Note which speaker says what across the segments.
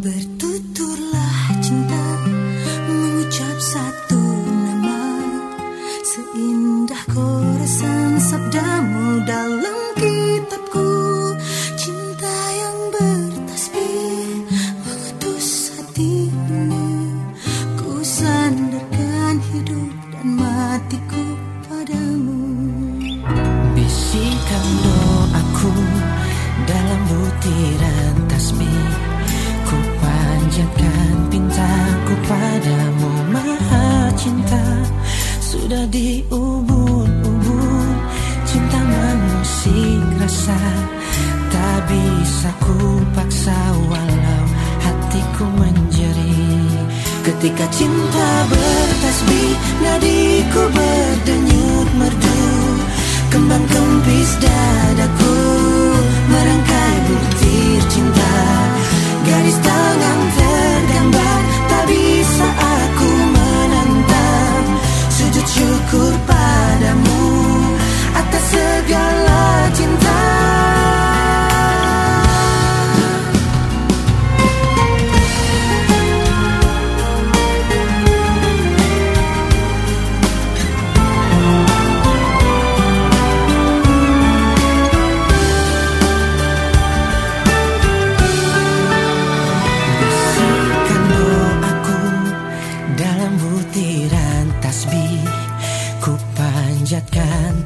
Speaker 1: Bertuturlah cinta mengucap satu nama. Seindah koresan sabdamu dalam
Speaker 2: Sudah diubun-ubun cinta mengusik rasa. Tak bisa ku paksa walau hatiku menjeri. Ketika cinta bertasbih nadiku berdenyut merdu. Kembang kempis dadaku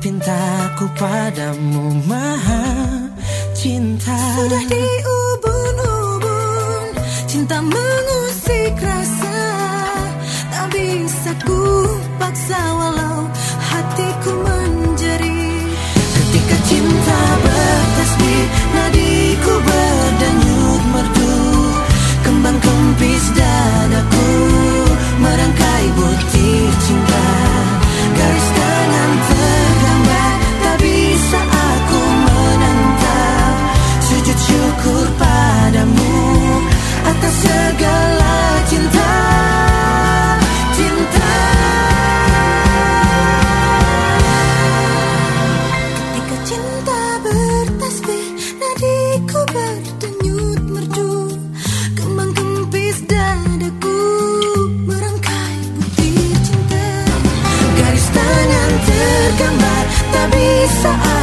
Speaker 2: pintaku padamu maha cinta.
Speaker 1: Sudah diubun-ubun Cinta mengusik rasa. Tak bisa ku paksa walau hatiku menjeri
Speaker 2: Ketika cinta nadi 사